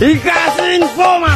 E assim informação